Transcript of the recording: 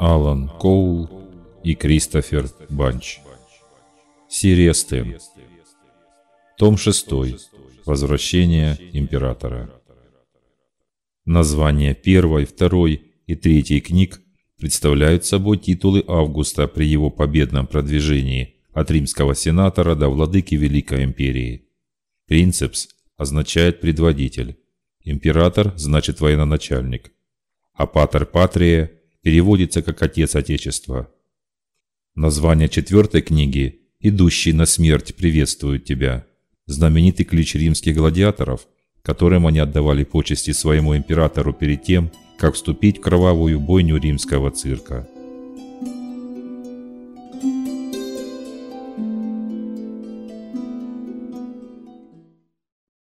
Алан Коул и Кристофер Банч. Сирия Стэн. Том 6. Возвращение императора. Названия первой, второй и третьей книг представляют собой титулы Августа при его победном продвижении от римского сенатора до владыки Великой империи. Принцепс означает «предводитель», Император значит военачальник. А патер патрия переводится как «отец Отечества». Название четвертой книги «Идущий на смерть приветствует тебя» знаменитый клич римских гладиаторов, которым они отдавали почести своему императору перед тем, как вступить в кровавую бойню римского цирка.